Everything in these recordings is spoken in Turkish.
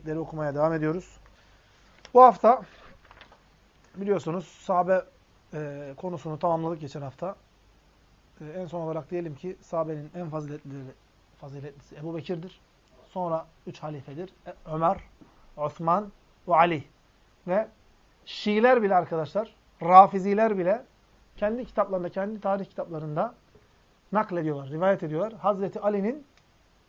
beyitleri okumaya devam ediyoruz. Bu hafta biliyorsunuz sahabe e, konusunu tamamladık geçen hafta. E, en son olarak diyelim ki sahabenin en faziletlileri, faziletlisi Ebu Bekir'dir. Sonra üç halifedir. E, Ömer, Osman ve Ali. Ve Şiiler bile arkadaşlar, Rafiziler bile kendi kitaplarında, kendi tarih kitaplarında naklediyorlar, rivayet ediyorlar. Hazreti Ali'nin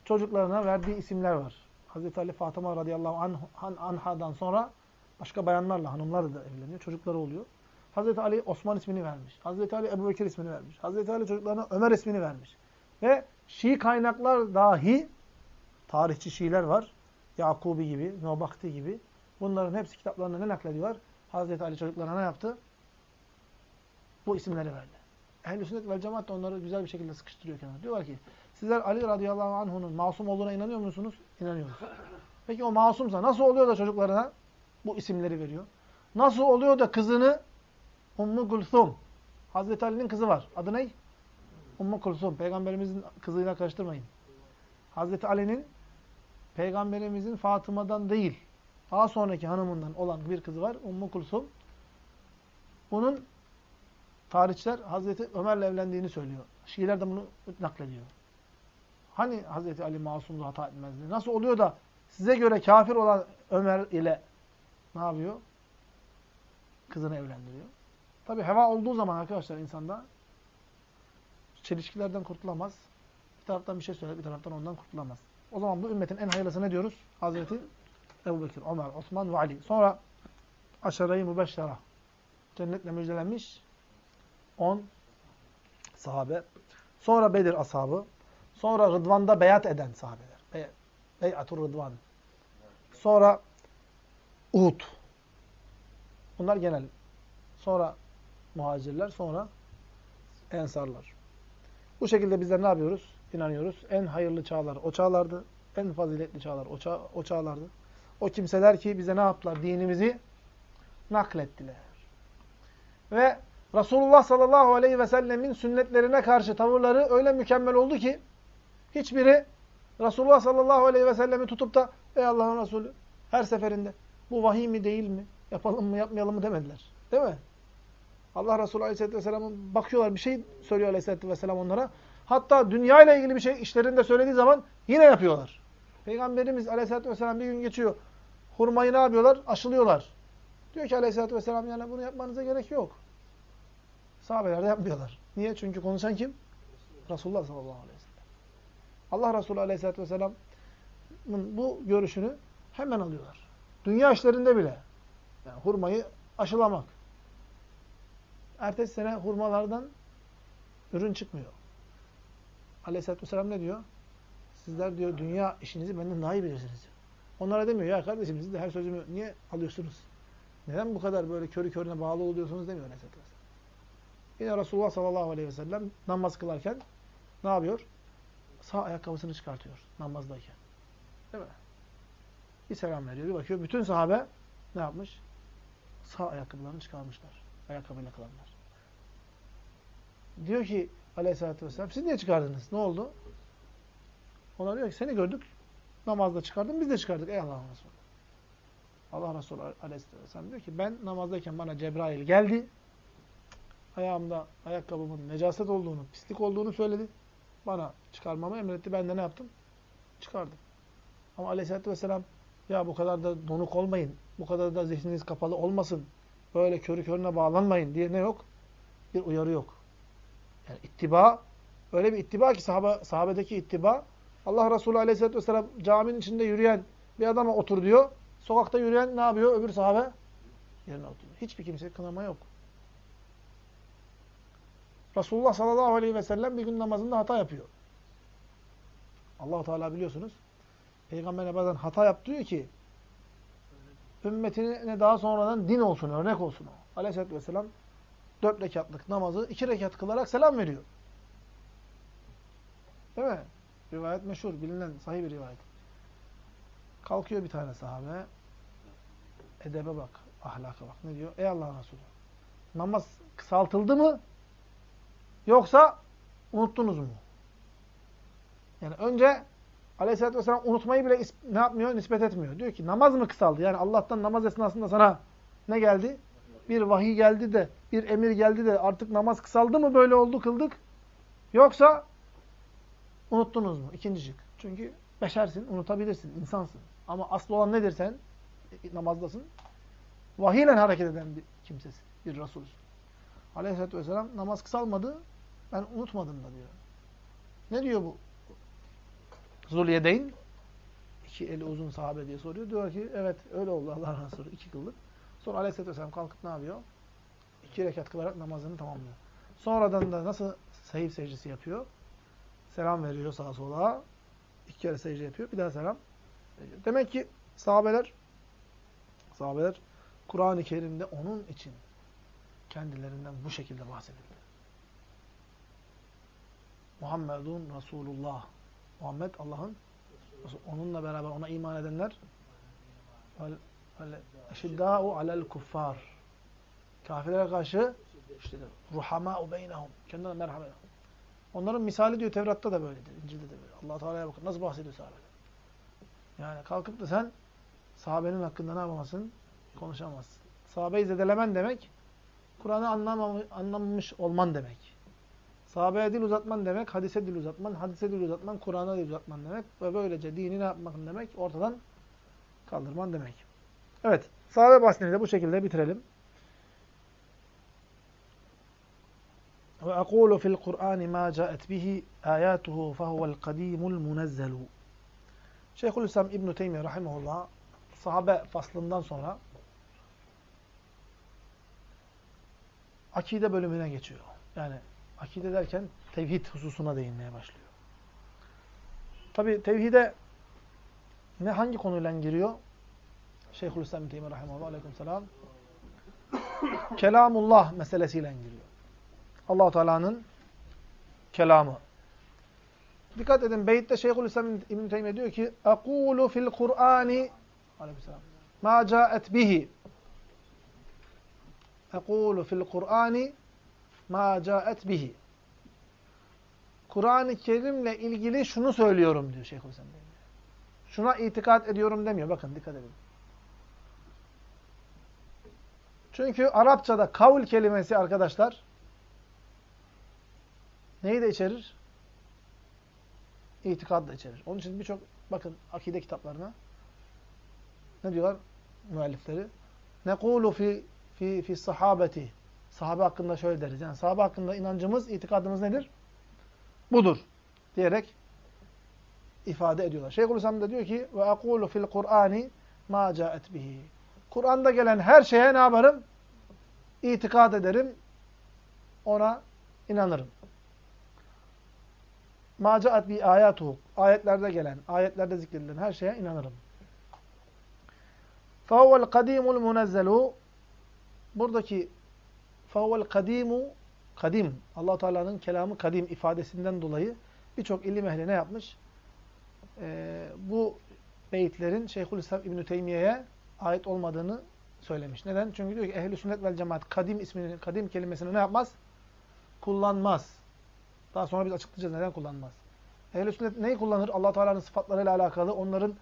çocuklarına verdiği isimler var. Hazreti Ali Fatıma radıyallahu anh, anhadan sonra başka bayanlarla, hanımlarla da evleniyor. Çocukları oluyor. Hazreti Ali Osman ismini vermiş. Hazreti Ali Ebu Bekir ismini vermiş. Hazreti Ali çocuklarına Ömer ismini vermiş. Ve Şii kaynaklar dahi, tarihçi Şiiler var. Yakubi gibi, Nobakti gibi. Bunların hepsi kitaplarında ne naklediyorlar? Hazreti Ali çocuklarına ne yaptı? Bu isimleri verdi. Ehl-i sünnet vel cemaat de onları güzel bir şekilde sıkıştırıyor kenara. Diyorlar ki sizler Ali radıyallahu anh'unun masum olduğuna inanıyor musunuz? İnanıyoruz. Peki o masumsa nasıl oluyor da çocuklarına bu isimleri veriyor? Nasıl oluyor da kızını Ummu Gülsum, Hazreti Ali'nin kızı var. Adı ne? Ummu Kulsum. Peygamberimizin kızıyla karıştırmayın. Hazreti Ali'nin Peygamberimizin Fatıma'dan değil, daha sonraki hanımından olan bir kızı var. Ummu Kulsum. Bunun tarihçiler Hazreti Ömer'le evlendiğini söylüyor. Şiiler de bunu naklediyor. Hani Hazreti Ali masumdu, hata etmezdi? Nasıl oluyor da size göre kafir olan Ömer ile ne yapıyor? Kızını evlendiriyor. Tabi heva olduğu zaman arkadaşlar insanda çelişkilerden kurtulamaz. Bir taraftan bir şey söyler, bir taraftan ondan kurtulamaz. O zaman bu ümmetin en hayırlısı ne diyoruz? Hazreti Ebu Bekir, Ömer, Osman ve Ali. Sonra aşarayı mübeşşera. Cennetle müjdelenmiş 10 sahabe. Sonra Bedir ashabı. Sonra Rıdvan'da beyat eden sahabeler. Bey Beyatur Rıdvan. Sonra Uhud. Bunlar genel. Sonra muhacirler, sonra ensarlar. Bu şekilde bizler ne yapıyoruz? İnanıyoruz. En hayırlı çağlar o çağlardı. En faziletli çağlar o, çağ, o çağlardı. O kimseler ki bize ne yaptılar? Dinimizi naklettiler. Ve Resulullah sallallahu aleyhi ve sellemin sünnetlerine karşı tavırları öyle mükemmel oldu ki hiçbiri Resulullah sallallahu aleyhi ve sellemi tutup da ey Allah'ın Resulü her seferinde bu vahiy mi değil mi? Yapalım mı yapmayalım mı demediler. Değil mi? Allah Resulü aleyhisselatü vesselam'ın bakıyorlar bir şey söylüyor aleyhisselatü vesselam onlara. Hatta dünya ile ilgili bir şey işlerinde söylediği zaman yine yapıyorlar. Peygamberimiz aleyhisselatü vesselam bir gün geçiyor. Hurmayı ne yapıyorlar? Aşılıyorlar. Diyor ki aleyhisselatü vesselam yani bunu yapmanıza gerek yok. Sahabeler de yapmıyorlar. Niye? Çünkü konuşan kim? Resulullah sallallahu aleyhi ve sellem. Allah Resulü aleyhisselatü vesselamın bu görüşünü hemen alıyorlar. Dünya işlerinde bile. Yani hurmayı aşılamak. Ertesi sene hurmalardan ürün çıkmıyor. Aleyhisselatü vesselam ne diyor? Sizler diyor dünya işinizi benden daha iyi bilirsiniz. Onlara demiyor ya kardeşim siz de her sözümü niye alıyorsunuz? Neden bu kadar böyle körü körüne bağlı oluyorsunuz demiyor Aleyhisselatü vesselam. Yine Resulullah sallallahu aleyhi ve sellem namaz kılarken ne yapıyor? Sağ ayakkabısını çıkartıyor namazdayken. Değil mi? Bir selam veriyor. Bir bakıyor. Bütün sahabe ne yapmış? Sağ ayakkabılarını çıkarmışlar. Ayakkabıyla kılanlar. Diyor ki aleyhissalatü vesselam siz niye çıkardınız? Ne oldu? Ona diyor ki seni gördük. Namazda çıkardın biz de çıkardık. Ey Allah'ın Resulü. Allah Resulü aleyhisselam diyor ki ben namazdayken bana Cebrail geldi ayağımda ayakkabımın necaset olduğunu, pislik olduğunu söyledi. Bana çıkarmamı emretti. Ben de ne yaptım? Çıkardım. Ama aleyhissalatü vesselam ya bu kadar da donuk olmayın. Bu kadar da zihniniz kapalı olmasın. Böyle körü körüne bağlanmayın diye ne yok? Bir uyarı yok. Yani ittiba öyle bir ittiba ki sahabe, sahabedeki ittiba Allah Resulü aleyhissalatü vesselam caminin içinde yürüyen bir adama otur diyor. Sokakta yürüyen ne yapıyor? Öbür sahabe yerine oturuyor. Hiçbir kimse kınama yok. Resulullah sallallahu aleyhi ve sellem bir gün namazında hata yapıyor. allah Teala biliyorsunuz. Peygamberine bazen hata yap diyor ki ümmetine daha sonradan din olsun, örnek olsun o. Aleyhisselatü vesselam dört rekatlık namazı iki rekat kılarak selam veriyor. Değil mi? Rivayet meşhur, bilinen, sahih bir rivayet. Kalkıyor bir tane sahabe. Edebe bak, ahlaka bak. Ne diyor? Ey Allah'ın Resulü. Namaz kısaltıldı mı? Yoksa unuttunuz mu? Yani önce Aleyhisselatü Vesselam unutmayı bile ne yapmıyor? Nispet etmiyor. Diyor ki namaz mı kısaldı? Yani Allah'tan namaz esnasında sana ne geldi? Bir vahiy geldi de, bir emir geldi de artık namaz kısaldı mı böyle oldu kıldık? Yoksa unuttunuz mu? İkinci şık. Çünkü beşersin, unutabilirsin, insansın. Ama asıl olan nedir sen? E, namazdasın. Vahiyle hareket eden bir kimsesin, bir Resulsün. Aleyhisselatü Vesselam namaz kısalmadı, ben unutmadım da diyor. Ne diyor bu? Zulyedeyn, iki eli uzun sahabe diye soruyor. Diyor ki evet öyle oldu Allah Resulü iki kıldık. Sonra Aleyhisselatü Vesselam kalkıp ne yapıyor? İki rekat kılarak namazını tamamlıyor. Sonradan da nasıl sahih secdesi yapıyor? Selam veriyor sağa sola. İki kere secde yapıyor. Bir daha selam veriyor. Demek ki sahabeler sahabeler Kur'an-ı Kerim'de onun için kendilerinden bu şekilde bahsedildi. Muhammedun Resulullah. Muhammed Allah'ın onunla beraber ona iman edenler eşiddâ'u alel kuffar. Kafirlere karşı işte ruhamâ'u beynehum. Kendilerine merhamet. Onların misali diyor Tevrat'ta da böyledir. İncil'de de böyle. Allah Teala'ya bakın. Nasıl bahsediyor sahabeler. Yani kalkıp da sen sahabenin hakkında ne yapamazsın? Konuşamazsın. Sahabeyi zedelemen demek Kur'an'ı anlamamış olman demek. Sahabeye dil uzatman demek, hadise dil uzatman, hadise dil uzatman, Kur'an'a dil uzatman demek. Ve böylece dini ne yapmak demek? Ortadan kaldırman demek. Evet, sahabe bahsini de bu şekilde bitirelim. Ve ekulu fil Kur'an ma ca'et bihi ayatuhu fehuvel kadimul munezzelu. Şeyhülislam İbn Teymiyye rahimehullah sahabe faslından sonra akide bölümüne geçiyor. Yani akide derken tevhid hususuna değinmeye başlıyor. Tabi tevhide ne hangi konuyla giriyor? Şeyhülislam İbn rahimehullah aleykümselam kelamullah meselesiyle giriyor. allah Teala'nın kelamı. Dikkat edin beytte Şeyhülislam İbn Teymiyye diyor ki "Ekulu fil Kur'ani aleykümselam ma ca'et bihi Ekulu fil Kur'ani ma bihi. Kur'an-ı Kerim'le ilgili şunu söylüyorum diyor Şeyhülislam. Şuna itikat ediyorum demiyor. Bakın dikkat edin. Çünkü Arapçada kavl kelimesi arkadaşlar neyi de içerir? İtikad da içerir. Onun için birçok bakın akide kitaplarına ne diyorlar müellifleri? Nekulu fi fi fi sahabeti sahabe hakkında şöyle deriz. Yani sahabe hakkında inancımız, itikadımız nedir? Budur. Diyerek ifade ediyorlar. Şeyhülislam da diyor ki ve aqulu fil Kur'ani ma caet bihi. Kur'an'da gelen her şeye ne yaparım? İtikad ederim. Ona inanırım. Ma caet bi ayatuhu. Ayetlerde gelen, ayetlerde zikredilen her şeye inanırım. Fahuvel kadimul munezzelu. Buradaki فَهُوَ الْقَدِيمُ Kadim. allah Teala'nın kelamı kadim ifadesinden dolayı birçok ilim ehli ne yapmış? Ee, bu beyitlerin Şeyhülislam İbn-i Teymiye'ye ait olmadığını söylemiş. Neden? Çünkü diyor ki ehl sünnet vel cemaat kadim ismini, kadim kelimesini ne yapmaz? Kullanmaz. Daha sonra biz açıklayacağız neden kullanmaz. ehl sünnet neyi kullanır? allah Teala'nın sıfatlarıyla alakalı onların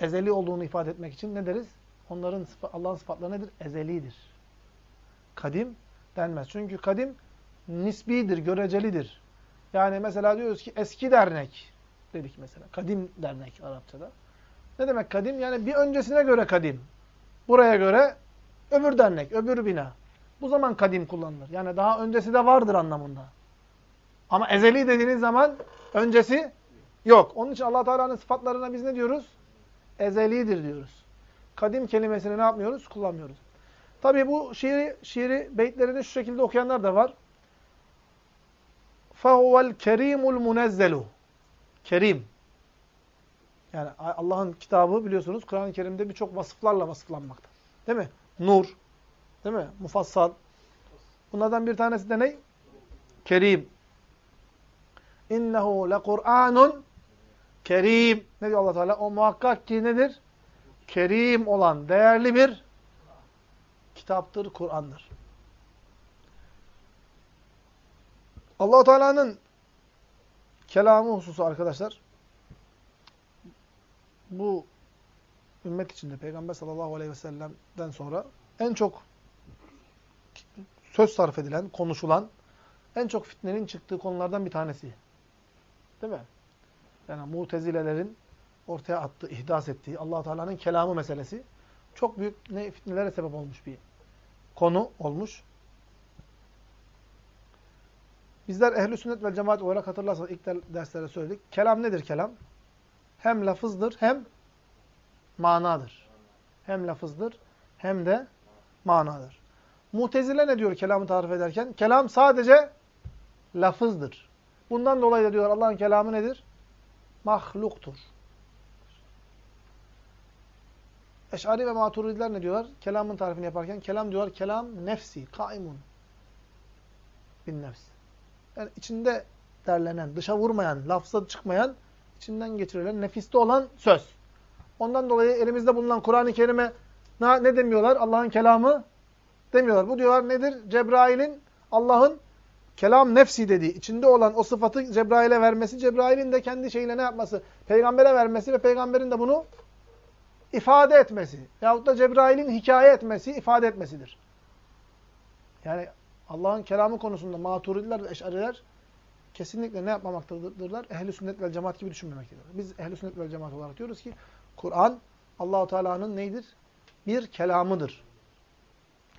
ezeli olduğunu ifade etmek için ne deriz? Onların Allah'ın sıfatları nedir? Ezelidir. Kadim denmez. Çünkü kadim nisbidir, görecelidir. Yani mesela diyoruz ki eski dernek dedik mesela. Kadim dernek Arapçada. Ne demek kadim? Yani bir öncesine göre kadim. Buraya göre öbür dernek, öbür bina. Bu zaman kadim kullanılır. Yani daha öncesi de vardır anlamında. Ama ezeli dediğiniz zaman öncesi yok. Onun için allah Teala'nın sıfatlarına biz ne diyoruz? Ezelidir diyoruz kadim kelimesini ne yapmıyoruz? Kullanmıyoruz. Tabi bu şiiri, şiiri beytlerini şu şekilde okuyanlar da var. فَهُوَ الْكَرِيمُ الْمُنَزَّلُ Kerim. Yani Allah'ın kitabı biliyorsunuz Kur'an-ı Kerim'de birçok vasıflarla vasıflanmakta. Değil mi? Nur. Değil mi? Mufassal. Bunlardan bir tanesi de ne? Kerim. İnnehu lekur'anun kerim. Ne diyor Allah Teala? O muhakkak ki nedir? kerim olan değerli bir kitaptır, Kur'an'dır. allah Teala'nın kelamı hususu arkadaşlar, bu ümmet içinde Peygamber sallallahu aleyhi ve sellem'den sonra en çok söz sarf edilen, konuşulan, en çok fitnenin çıktığı konulardan bir tanesi. Değil mi? Yani mutezilelerin ortaya attığı, ihdas ettiği, allah Teala'nın kelamı meselesi çok büyük ne fitnelere sebep olmuş bir konu olmuş. Bizler ehli sünnet ve cemaat olarak hatırlarsanız ilk derslere söyledik. Kelam nedir kelam? Hem lafızdır hem manadır. Hem lafızdır hem de manadır. Mutezile ne diyor kelamı tarif ederken? Kelam sadece lafızdır. Bundan dolayı da diyor Allah'ın kelamı nedir? Mahluktur. Eş'ari ve maturidiler ne diyorlar? Kelamın tarifini yaparken kelam diyorlar kelam nefsi, kaimun bin nefs. Yani içinde derlenen, dışa vurmayan, lafza çıkmayan, içinden geçirilen, nefiste olan söz. Ondan dolayı elimizde bulunan Kur'an-ı Kerim'e ne demiyorlar? Allah'ın kelamı demiyorlar. Bu diyorlar nedir? Cebrail'in Allah'ın kelam nefsi dediği, içinde olan o sıfatı Cebrail'e vermesi, Cebrail'in de kendi şeyle ne yapması? Peygambere vermesi ve peygamberin de bunu ifade etmesi. Yahut da Cebrail'in hikaye etmesi, ifade etmesidir. Yani Allah'ın kelamı konusunda maturidiler ve eşariler kesinlikle ne yapmamaktadırlar? Ehli sünnet ve cemaat gibi düşünmemektedirler. Biz ehli sünnet ve cemaat olarak diyoruz ki Kur'an Allahu Teala'nın neydir? Bir kelamıdır.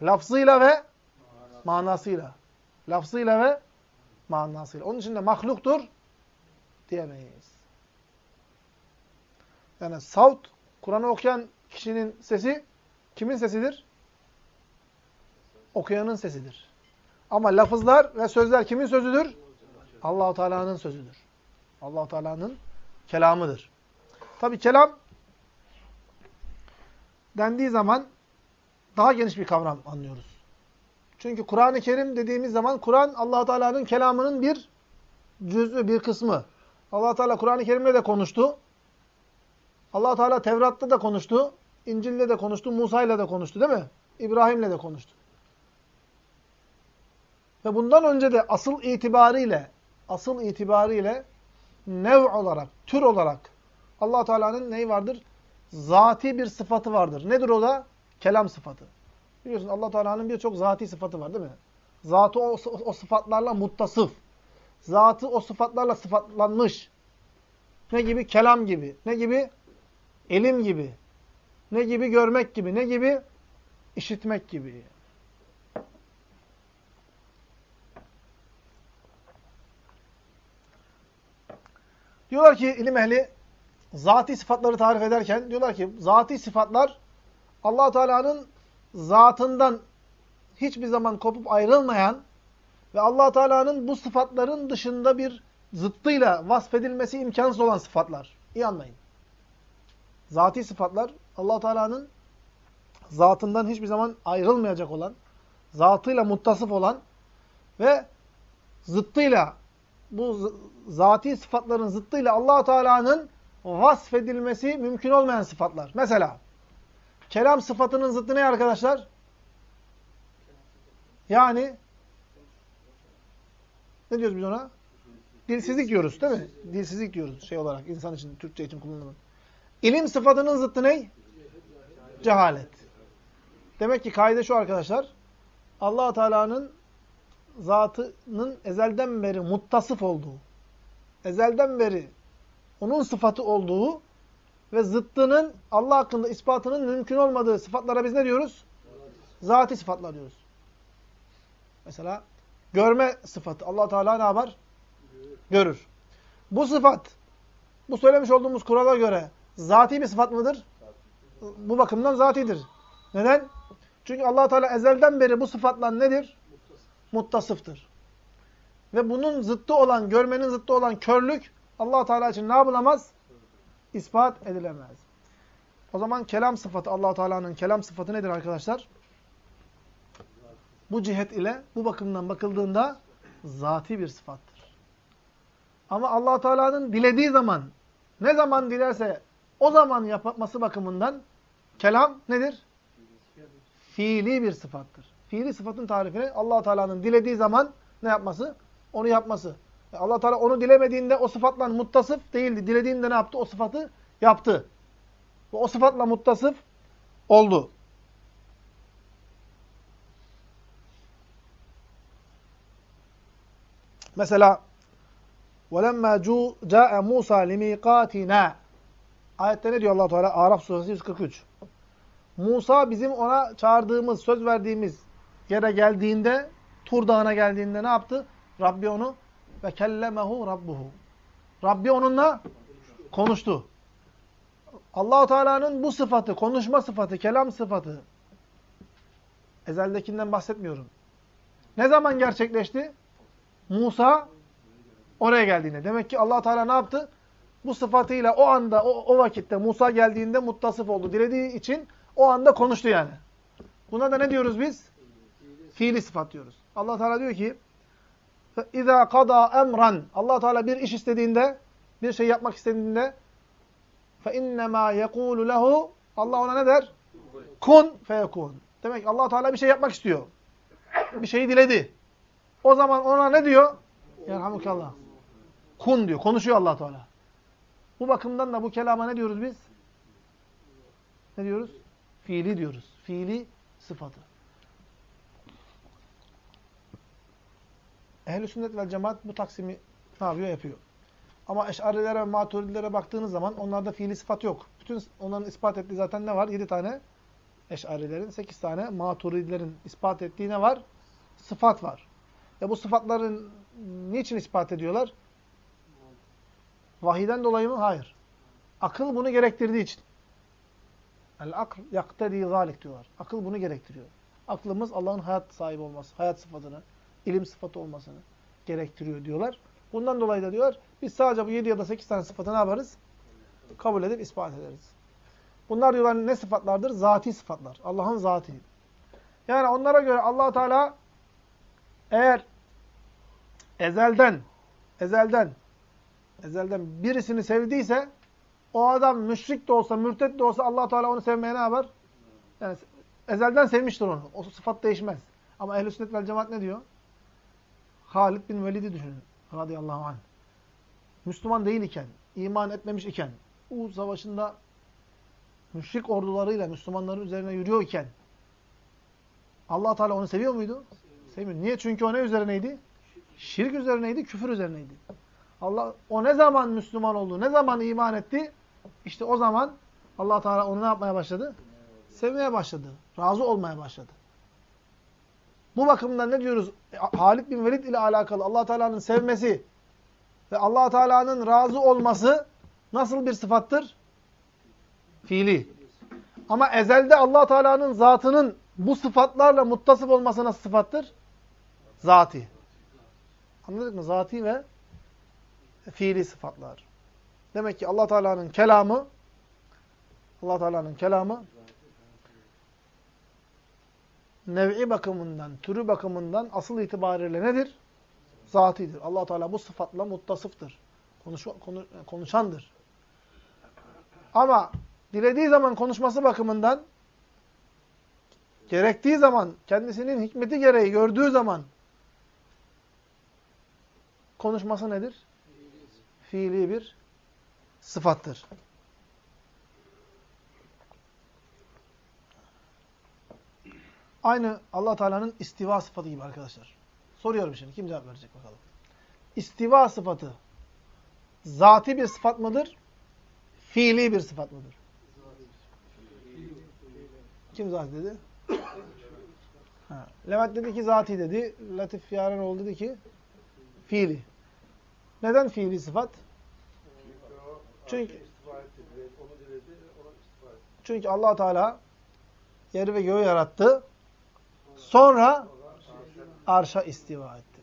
Lafzıyla ve manasıyla. Lafzıyla ve manasıyla. Onun için de mahluktur diyemeyiz. Yani savt, Kur'an'ı okuyan kişinin sesi kimin sesidir? Okuyanın sesidir. Ama lafızlar ve sözler kimin sözüdür? Allahu Teala'nın sözüdür. Allahu Teala'nın kelamıdır. Tabi kelam dendiği zaman daha geniş bir kavram anlıyoruz. Çünkü Kur'an-ı Kerim dediğimiz zaman Kur'an allah Teala'nın kelamının bir cüz'ü, bir kısmı. allah Teala Kur'an-ı Kerim'le de konuştu. Allah Teala Tevrat'ta da konuştu. İncil'de de konuştu. Musa'yla da konuştu değil mi? İbrahim'le de konuştu. Ve bundan önce de asıl itibariyle asıl itibariyle nev olarak, tür olarak allah Teala'nın neyi vardır? Zati bir sıfatı vardır. Nedir o da? Kelam sıfatı. Biliyorsun allah Teala'nın birçok zati sıfatı var değil mi? Zatı o, o sıfatlarla muttasıf. Zatı o sıfatlarla sıfatlanmış. Ne gibi? Kelam gibi. Ne gibi? Elim gibi. Ne gibi? Görmek gibi. Ne gibi? İşitmek gibi. Diyorlar ki ilim ehli zati sıfatları tarif ederken diyorlar ki zati sıfatlar Allah Teala'nın zatından hiçbir zaman kopup ayrılmayan ve Allah Teala'nın bu sıfatların dışında bir zıttıyla vasfedilmesi imkansız olan sıfatlar. İyi anlayın. Zati sıfatlar Allah Teala'nın zatından hiçbir zaman ayrılmayacak olan, zatıyla muttasıf olan ve zıttıyla bu zati sıfatların zıttıyla allah Teala'nın vasfedilmesi mümkün olmayan sıfatlar. Mesela kelam sıfatının zıttı ne arkadaşlar? Yani ne diyoruz biz ona? Dilsizlik diyoruz değil mi? Dilsizlik diyoruz şey olarak insan için, Türkçe için kullanılan. İlim sıfatının zıttı ne? Cehalet. Demek ki kaide şu arkadaşlar. allah Teala'nın zatının ezelden beri muttasıf olduğu, ezelden beri onun sıfatı olduğu ve zıttının Allah hakkında ispatının mümkün olmadığı sıfatlara biz ne diyoruz? Zati sıfatlar diyoruz. Mesela görme sıfatı. allah Teala ne yapar? Görür. Bu sıfat, bu söylemiş olduğumuz kurala göre zati bir sıfat mıdır? Bu bakımdan zatidir. Neden? Çünkü allah Teala ezelden beri bu sıfatla nedir? Muttasıftır. Ve bunun zıttı olan, görmenin zıttı olan körlük allah Teala için ne yapılamaz? İspat edilemez. O zaman kelam sıfatı, allah Teala'nın kelam sıfatı nedir arkadaşlar? Bu cihet ile, bu bakımdan bakıldığında zati bir sıfattır. Ama allah Teala'nın dilediği zaman, ne zaman dilerse o zaman yapması bakımından kelam nedir? Fiili bir sıfattır. Fiili sıfatın tarifini allah Teala'nın dilediği zaman ne yapması? Onu yapması. allah Teala onu dilemediğinde o sıfatla muttasıf değildi. Dilediğinde ne yaptı? O sıfatı yaptı. Ve o sıfatla muttasıf oldu. Mesela وَلَمَّا جَاءَ مُوسَى لِمِيقَاتِنَا Ayette ne diyor allah Teala? Araf suresi 143. Musa bizim ona çağırdığımız, söz verdiğimiz yere geldiğinde, Tur Dağı'na geldiğinde ne yaptı? Rabbi onu ve kellemehu rabbuhu. Rabbi onunla konuştu. Allahu Teala'nın bu sıfatı, konuşma sıfatı, kelam sıfatı ezeldekinden bahsetmiyorum. Ne zaman gerçekleşti? Musa oraya geldiğinde. Demek ki Allah Teala ne yaptı? Bu sıfatıyla o anda, o, o vakitte Musa geldiğinde muttasıf oldu. Dilediği için o anda konuştu yani. Buna da ne diyoruz biz? Fiili sıfat diyoruz. Allah Teala diyor ki: "İza qada emran." Allah Teala bir iş istediğinde, bir şey yapmak istediğinde fe innema yekulu lehu Allah ona ne der? Kun feyekun. Demek Allah Teala bir şey yapmak istiyor. Bir şeyi diledi. O zaman ona ne diyor? Yerhamukallah. Kun diyor. Konuşuyor Allah Teala. Bu bakımdan da bu kelama ne diyoruz biz? Ne diyoruz? Fiili diyoruz. Fiili sıfatı. Ehl-i sünnet vel cemaat bu taksimi ne yapıyor? Yapıyor. Ama eşarilere ve maturidilere baktığınız zaman onlarda fiili sıfat yok. Bütün onların ispat ettiği zaten ne var? 7 tane eşarilerin, 8 tane maturidilerin ispat ettiği ne var? Sıfat var. Ya bu sıfatların niçin ispat ediyorlar? Vahiden dolayı mı? Hayır. Akıl bunu gerektirdiği için. El-akl yaktedi zalik diyorlar. Akıl bunu gerektiriyor. Aklımız Allah'ın hayat sahibi olması, hayat sıfatını, ilim sıfatı olmasını gerektiriyor diyorlar. Bundan dolayı da diyorlar, biz sadece bu 7 ya da 8 tane sıfatı ne yaparız? Kabul edip ispat ederiz. Bunlar diyorlar ne sıfatlardır? Zati sıfatlar. Allah'ın zati. Yani onlara göre allah Teala eğer ezelden ezelden ezelden birisini sevdiyse o adam müşrik de olsa, mürtet de olsa allah Teala onu sevmeye ne yapar? Yani ezelden sevmiştir onu. O sıfat değişmez. Ama ehl-i sünnet vel cemaat ne diyor? Halid bin Velid'i düşünün. Radıyallahu anh. Müslüman değil iken, iman etmemiş iken, Uğuz Savaşı'nda müşrik ordularıyla Müslümanların üzerine yürüyor iken allah Teala onu seviyor muydu? Sevmiyor. Niye? Çünkü o ne üzerineydi? Şirk üzerineydi, küfür üzerineydi. Allah o ne zaman Müslüman oldu, ne zaman iman etti? İşte o zaman Allah Teala onu ne yapmaya başladı? Sevmeye başladı. Razı olmaya başladı. Bu bakımdan ne diyoruz? Halid bin Velid ile alakalı Allah Teala'nın sevmesi ve Allah Teala'nın razı olması nasıl bir sıfattır? Fiili. Ama ezelde Allah Teala'nın zatının bu sıfatlarla muttasıf olması nasıl sıfattır? Zati. Anladık mı? Zati ve fiili sıfatlar. Demek ki Allah Teala'nın kelamı Allah Teala'nın kelamı nev'i bakımından, türü bakımından asıl itibariyle nedir? Zatidir. allah Teala bu sıfatla muttasıftır. Konuş, konu, konuşandır. Ama dilediği zaman konuşması bakımından gerektiği zaman, kendisinin hikmeti gereği gördüğü zaman konuşması nedir? Fiili bir sıfattır. Aynı allah Teala'nın istiva sıfatı gibi arkadaşlar. Soruyorum şimdi. Kim cevap verecek bakalım. İstiva sıfatı zati bir sıfat mıdır? Fiili bir sıfat mıdır? Kim zati dedi? Ha. Levent dedi ki zati dedi. Latif Yareroğlu dedi ki fiili. Neden fiili sıfat? Çünkü çünkü allah Teala yeri ve göğü yarattı. Sonra arşa istiva etti.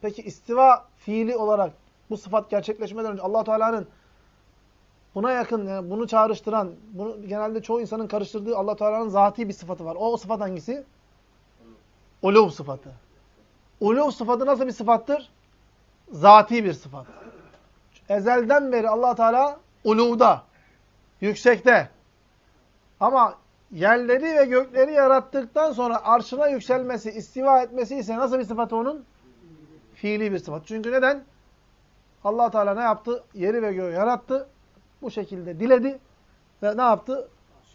Peki istiva fiili olarak bu sıfat gerçekleşmeden önce allah Teala'nın buna yakın, yani bunu çağrıştıran, bunu genelde çoğu insanın karıştırdığı allah Teala'nın zati bir sıfatı var. O, o sıfat hangisi? Uluv sıfatı. Uluv sıfatı nasıl bir sıfattır? Zati bir sıfat. Ezelden beri allah Teala uluvda, yüksekte. Ama yerleri ve gökleri yarattıktan sonra arşına yükselmesi, istiva etmesi ise nasıl bir sıfatı onun? Fiili bir sıfat. Çünkü neden? allah Teala ne yaptı? Yeri ve göğü yarattı. Bu şekilde diledi. Ve ne yaptı?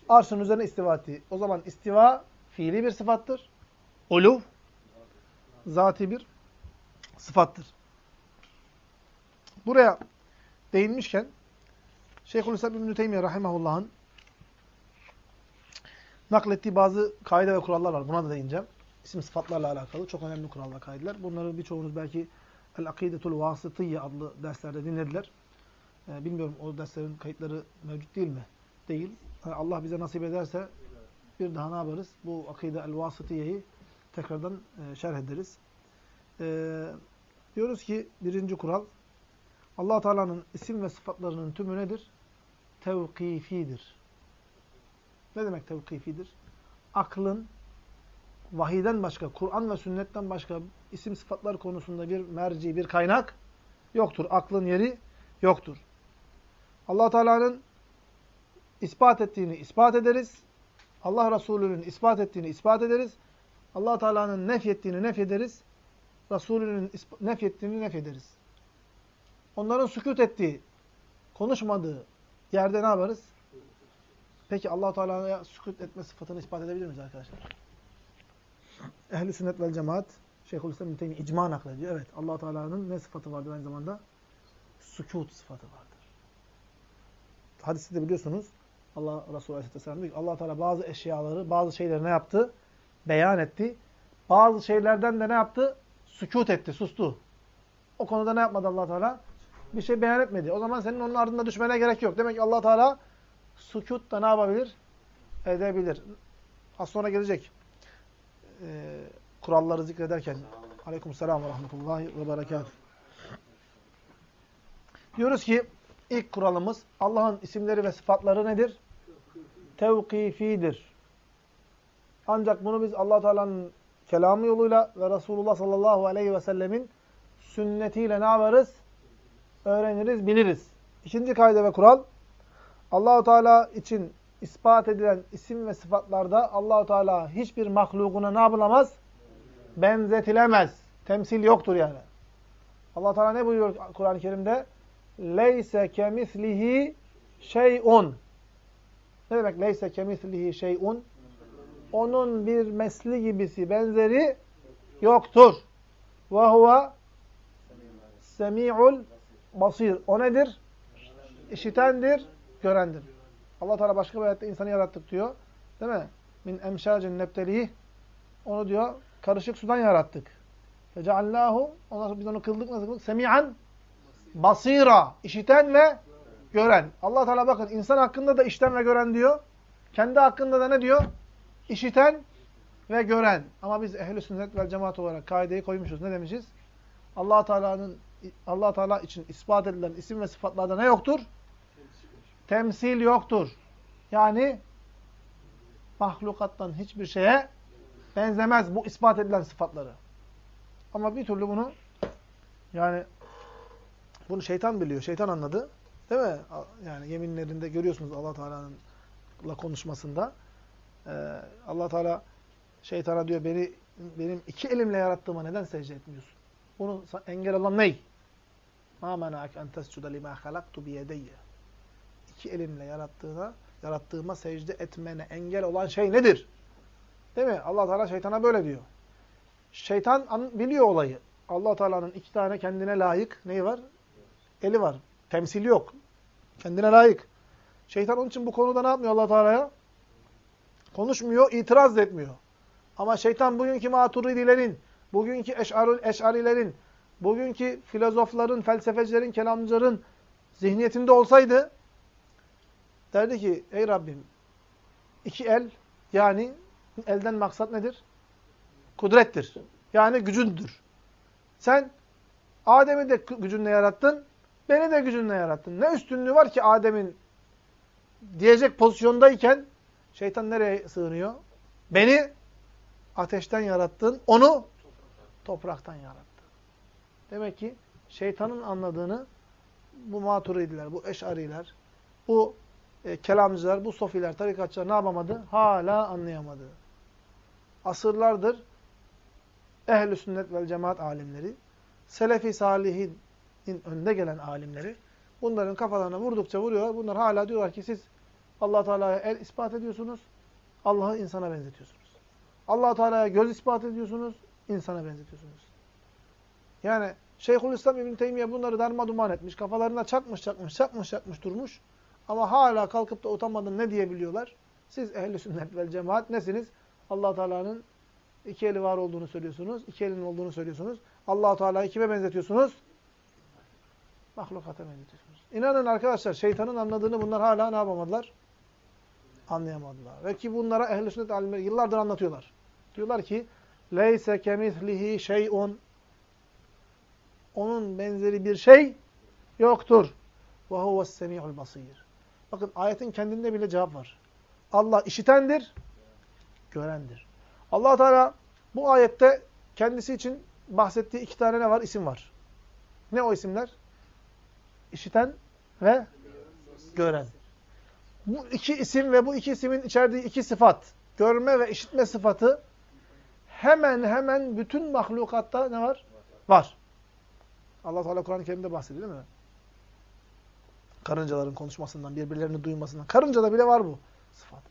Arşın üzerine istiva ettiği. O zaman istiva fiili bir sıfattır. Uluv zati bir sıfattır. Buraya değinmişken Şeyhülislam İbn-i Teymiye naklettiği bazı kaide ve kurallar var. Buna da değineceğim. İsim sıfatlarla alakalı çok önemli kurallar, kaideler. Bunları birçoğunuz belki El-Akidetul Vasıtiyye adlı derslerde dinlediler. Ee, bilmiyorum o derslerin kayıtları mevcut değil mi? Değil. Yani Allah bize nasip ederse bir daha ne yaparız? Bu Akide El-Vasıtiye'yi tekrardan e, şerh ederiz. Ee, diyoruz ki birinci kural allah Teala'nın isim ve sıfatlarının tümü nedir? Tevkifidir. Ne demek tevkifidir? Aklın vahiden başka, Kur'an ve sünnetten başka isim sıfatlar konusunda bir merci, bir kaynak yoktur. Aklın yeri yoktur. allah Teala'nın ispat ettiğini ispat ederiz. Allah Resulü'nün ispat ettiğini ispat ederiz. allah Teala'nın nefyettiğini nefyederiz. Resulünün nefyettiğini nefyederiz. Onların sükut ettiği, konuşmadığı yerde ne yaparız? Peki allah Teala'ya sükut etme sıfatını ispat edebilir miyiz arkadaşlar? Ehl-i sünnet vel cemaat Şeyhülislam İbn icma naklediyor. Evet allah Teala'nın ne sıfatı vardır aynı zamanda? Sükut sıfatı vardır. Hadisi de biliyorsunuz. Allah Resulü Aleyhisselam diyor ki allah Teala bazı eşyaları, bazı şeyleri ne yaptı? Beyan etti. Bazı şeylerden de ne yaptı? Sükut etti, sustu. O konuda ne yapmadı allah Teala? Bir şey beyan etmedi. O zaman senin onun ardında düşmene gerek yok. Demek ki allah Teala sükut da ne yapabilir? Edebilir. Az sonra gelecek. Ee, kuralları zikrederken. Aleykümselam ve rahmetullahi ve berekatuhu. Diyoruz ki ilk kuralımız Allah'ın isimleri ve sıfatları nedir? Tevkifidir. Ancak bunu biz allah Teala'nın kelamı yoluyla ve Resulullah sallallahu aleyhi ve sellemin sünnetiyle ne yaparız? Öğreniriz, biliriz. İkinci kaide ve kural Allahu Teala için ispat edilen isim ve sıfatlarda Allahu Teala hiçbir mahlukuna ne yapılamaz? Benzetilemez. Temsil yoktur yani. Allah Teala ne buyuruyor Kur'an-ı Kerim'de? Leyse kemislihi şey'un. Ne demek leyse kemislihi şey'un? Onun bir mesli gibisi, benzeri yoktur. Ve huve semi'ul basir. O nedir? İşitendir, görendir. Allah Teala başka bir ayette insanı yarattık diyor. Değil mi? Min emşacin nebtelih. Onu diyor karışık sudan yarattık. Ve ceallahu ondan sonra biz onu kıldık nasıl kıldık? Semi'an basira. İşiten ve gören. Allah Teala bakın insan hakkında da işten ve gören diyor. Kendi hakkında da ne diyor? İşiten ve gören. Ama biz ehli sünnet ve cemaat olarak kaideyi koymuşuz. Ne demişiz? Allah Teala'nın Allah Teala için ispat edilen isim ve sıfatlarda ne yoktur? Temsil yoktur. Yani mahlukattan hiçbir şeye benzemez bu ispat edilen sıfatları. Ama bir türlü bunu yani bunu şeytan biliyor. Şeytan anladı. Değil mi? Yani yeminlerinde görüyorsunuz Allah Teala'nın konuşmasında. Ee, Allah Teala şeytana diyor beni benim iki elimle yarattığıma neden secde etmiyorsun? Bunu engel olan ney? Ma mena'ak en tescuda lima halaktu biyedeyye. İki elimle yarattığına, yarattığıma secde etmene engel olan şey nedir? Değil mi? Allah Teala şeytana böyle diyor. Şeytan biliyor olayı. Allah Teala'nın iki tane kendine layık neyi var? Eli var. Temsili yok. Kendine layık. Şeytan onun için bu konuda ne yapmıyor Allah Teala'ya? Konuşmuyor, itiraz etmiyor. Ama şeytan bugünkü maturidilerin, bugünkü eşarilerin, bugünkü filozofların, felsefecilerin, kelamcıların zihniyetinde olsaydı derdi ki ey Rabbim iki el yani elden maksat nedir? Kudrettir. Yani gücündür. Sen Adem'i de gücünle yarattın, beni de gücünle yarattın. Ne üstünlüğü var ki Adem'in diyecek pozisyondayken şeytan nereye sığınıyor? Beni ateşten yarattın, onu topraktan yarattın. Demek ki şeytanın anladığını bu maturidiler, bu eşariler, bu e, kelamcılar, bu sofiler, tarikatçılar ne yapamadı? Hala anlayamadı. Asırlardır ehl-i sünnet vel cemaat alimleri, selefi salihin önde gelen alimleri bunların kafalarına vurdukça vuruyorlar. Bunlar hala diyorlar ki siz allah Teala'ya el ispat ediyorsunuz. Allah'ı insana benzetiyorsunuz. allah Teala'ya göz ispat ediyorsunuz. insana benzetiyorsunuz. Yani Şeyhülislam İbn Teymiye bunları darma duman etmiş. Kafalarına çakmış çakmış çakmış çakmış durmuş. Ama hala kalkıp da utanmadan ne diyebiliyorlar? Siz ehli sünnet vel cemaat nesiniz? allah Teala'nın iki eli var olduğunu söylüyorsunuz. iki elin olduğunu söylüyorsunuz. allah Teala'yı kime benzetiyorsunuz? Mahlukata benzetiyorsunuz. İnanın arkadaşlar şeytanın anladığını bunlar hala ne yapamadılar? Anlayamadılar. Ve ki bunlara ehl-i sünnet alimleri yıllardır anlatıyorlar. Diyorlar ki leyse kemislihi şey'un onun benzeri bir şey yoktur. Ve huves semi'ul basir. Bakın ayetin kendinde bile cevap var. Allah işitendir, görendir. Allah Teala bu ayette kendisi için bahsettiği iki tane ne var? İsim var. Ne o isimler? İşiten ve gören. Bu iki isim ve bu iki ismin içerdiği iki sıfat, görme ve işitme sıfatı hemen hemen bütün mahlukatta ne var? Var. Allah Teala Kur'an-ı Kerim'de bahsediyor değil mi? Karıncaların konuşmasından, birbirlerini duymasından. Karıncada bile var bu sıfat.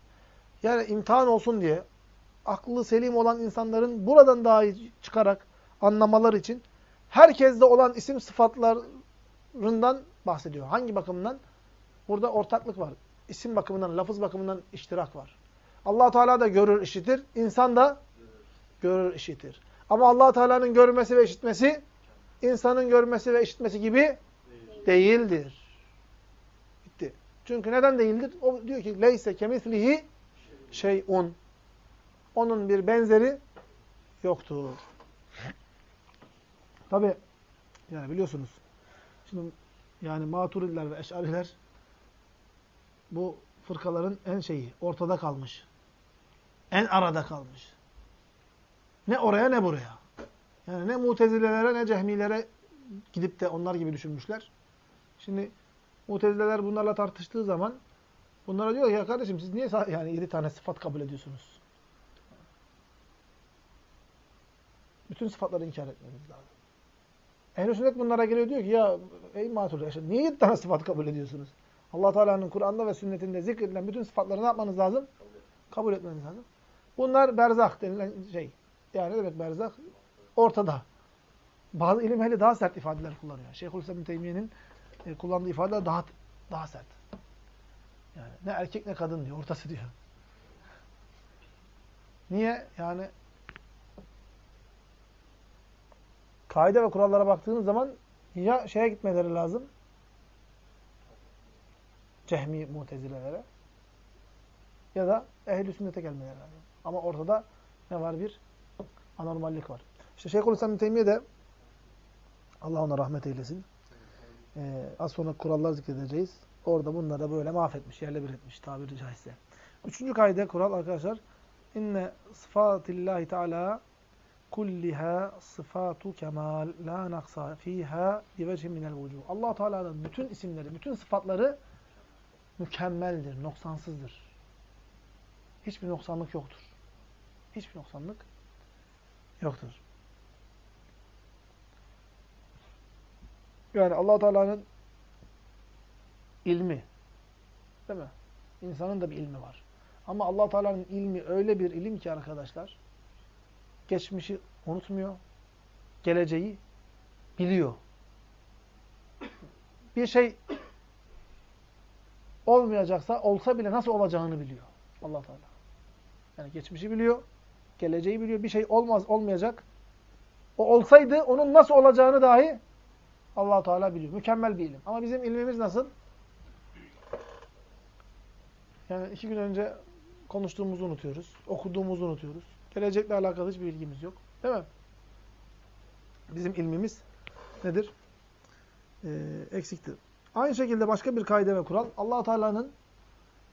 Yani imtihan olsun diye aklı selim olan insanların buradan daha iyi çıkarak anlamalar için herkeste olan isim sıfatlarından bahsediyor. Hangi bakımdan? Burada ortaklık var. İsim bakımından, lafız bakımından iştirak var. allah Teala da görür, işitir. İnsan da görür, işitir. Ama allah Teala'nın görmesi ve işitmesi insanın görmesi ve işitmesi gibi değildir. Bitti. Çünkü neden değildir? O diyor ki leyse kemislihi şeyun. Onun bir benzeri yoktur. Tabi yani biliyorsunuz şimdi yani maturidiler ve eşariler bu fırkaların en şeyi ortada kalmış. En arada kalmış. Ne oraya ne buraya. Yani ne mutezilelere ne cehmilere gidip de onlar gibi düşünmüşler. Şimdi mutezileler bunlarla tartıştığı zaman bunlara diyor ya kardeşim siz niye yani yedi tane sıfat kabul ediyorsunuz? Bütün sıfatları inkar etmeniz lazım. Ehl-i sünnet bunlara geliyor diyor ki ya ey matur niye yedi tane sıfat kabul ediyorsunuz? allah Teala'nın Kur'an'da ve sünnetinde zikredilen bütün sıfatları ne yapmanız lazım? Kabul etmeniz lazım. Bunlar berzah denilen şey. Yani ne demek berzah? Ortada. Bazı ilim ehli daha sert ifadeler kullanıyor. Şeyhülislam bin Teymiye'nin e, kullandığı ifadeler daha daha sert. Yani ne erkek ne kadın diyor. Ortası diyor. Niye? Yani kaide ve kurallara baktığınız zaman ya şeye gitmeleri lazım. Cehmi mutezilelere ya da ehli sünnete gelmeleri lazım. Ama ortada ne var? Bir anormallik var. İşte Şeyhülislam Teymiye de Allah ona rahmet eylesin. Ee, az sonra kurallar zikredeceğiz. Orada bunları böyle mahvetmiş, yerle bir etmiş tabiri caizse. Üçüncü kaide kural arkadaşlar. İnne sıfatillahi teala kulliha sıfatu kemal la naksa fiha bivecih minel vucuh. allah Teala'nın bütün isimleri, bütün sıfatları mükemmeldir, noksansızdır. Hiçbir noksanlık yoktur. Hiçbir noksanlık yoktur. Yani allah Teala'nın ilmi, değil mi? İnsanın da bir ilmi var. Ama allah Teala'nın ilmi öyle bir ilim ki arkadaşlar, geçmişi unutmuyor, geleceği biliyor. Bir şey olmayacaksa, olsa bile nasıl olacağını biliyor allah Teala. Yani geçmişi biliyor, geleceği biliyor. Bir şey olmaz, olmayacak. O olsaydı onun nasıl olacağını dahi allah Teala biliyor. Mükemmel bir ilim. Ama bizim ilmimiz nasıl? Yani iki gün önce konuştuğumuzu unutuyoruz. Okuduğumuzu unutuyoruz. Gelecekle alakalı hiçbir bilgimiz yok. Değil mi? Bizim ilmimiz nedir? Ee, eksiktir. Aynı şekilde başka bir kaide ve kural. allah Teala'nın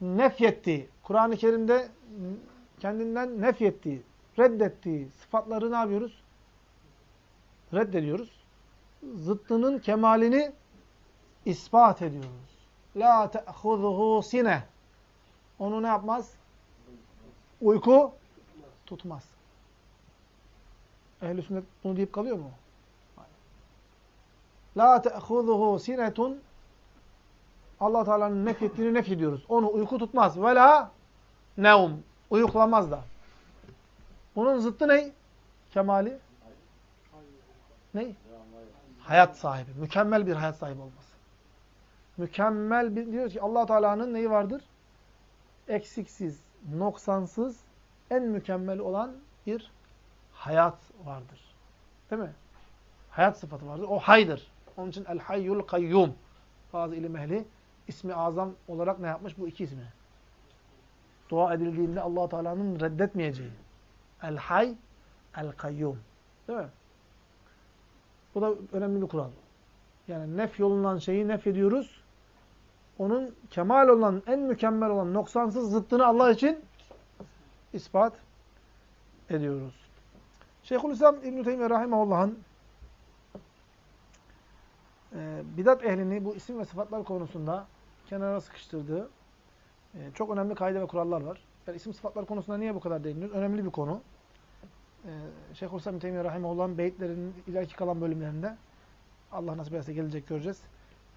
nefyettiği, Kur'an-ı Kerim'de kendinden nefyettiği, reddettiği sıfatları ne yapıyoruz? Reddediyoruz. Zıttının kemalini ispat ediyoruz. La te'huzuhu sine. Onu ne yapmaz? Uyku tutmaz. Ehl-i sünnet bunu deyip kalıyor mu? La te'huzuhu sinetun allah Teala'nın nefyettiğini nefyediyoruz. Onu uyku tutmaz. Vela nevm. Uyuklamaz da. Bunun zıttı ne? Kemali? Ne? Hayat sahibi. Mükemmel bir hayat sahibi olması. Mükemmel bir, diyor ki allah Teala'nın neyi vardır? Eksiksiz, noksansız, en mükemmel olan bir hayat vardır. Değil mi? Hayat sıfatı vardır. O haydır. Onun için el hayyul kayyum. Bazı ilim ehli ismi azam olarak ne yapmış? Bu iki ismi. Dua edildiğinde allah Teala'nın reddetmeyeceği. El hay, el kayyum. Değil mi? Bu da önemli bir kural. Yani nef yolundan şeyi nef ediyoruz. Onun kemal olan, en mükemmel olan, noksansız zıttını Allah için ispat ediyoruz. Şeyhülislam İbn-i Teymiye Rahimahullah'ın e, bidat ehlini bu isim ve sıfatlar konusunda kenara sıkıştırdığı e, çok önemli kaide ve kurallar var. Yani isim sıfatlar konusunda niye bu kadar değiniyoruz? Önemli bir konu. E, Şeyhülislam İbn-i Teymiye Rahimahullah'ın beyitlerinin ileriki kalan bölümlerinde Allah nasip ederse gelecek göreceğiz.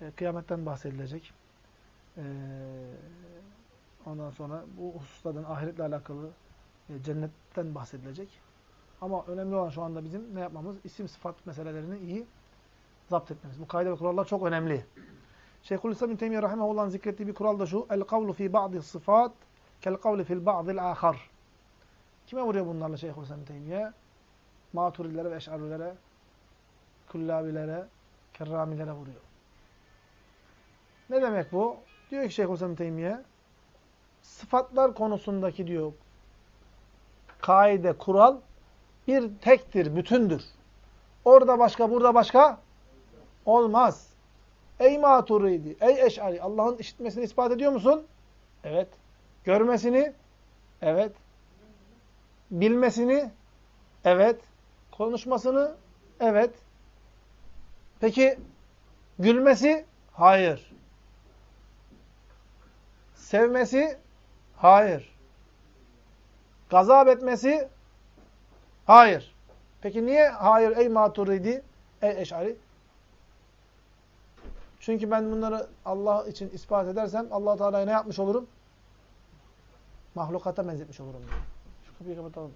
E, kıyametten bahsedilecek. E, ondan sonra bu hususlardan ahiretle alakalı e, cennetten bahsedilecek. Ama önemli olan şu anda bizim ne yapmamız? İsim sıfat meselelerini iyi zapt etmemiz. Bu kaide ve kurallar çok önemli. Şeyhülislam İbn Teymiyye rahimehullah'ın zikrettiği bir kural da şu. El kavlu fi ba'di sıfat kel kavli fil ba'dil ahar. Kime vuruyor bunlarla Şeyhülislam İbn Teymiyye? Maturilere ve eş'arilere, kullabilere, kerramilere vuruyor. Ne demek bu? Diyor ki Şeyhülislam İbn Teymiyye, sıfatlar konusundaki diyor kaide, kural bir tektir, bütündür. Orada başka, burada başka olmaz. Ey maturidi, ey eş'ari, Allah'ın işitmesini ispat ediyor musun? Evet. Görmesini? Evet. Bilmesini? Evet. Konuşmasını? Evet. Peki gülmesi? Hayır. Sevmesi? Hayır. Gazap etmesi? Hayır. Peki niye hayır ey maturidi, ey eş'ari? Çünkü ben bunları Allah için ispat edersem allah Teala'ya ne yapmış olurum? Mahlukata benzetmiş olurum. Diyor. Kapıyı kapatalım.